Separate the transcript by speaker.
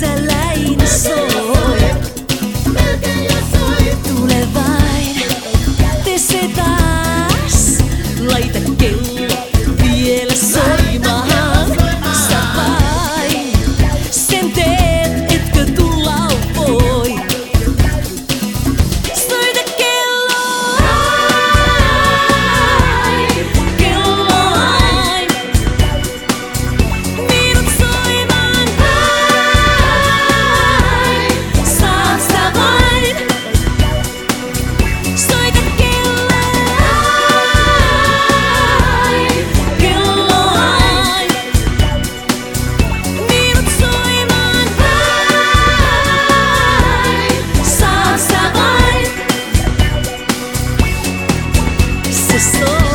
Speaker 1: I like. so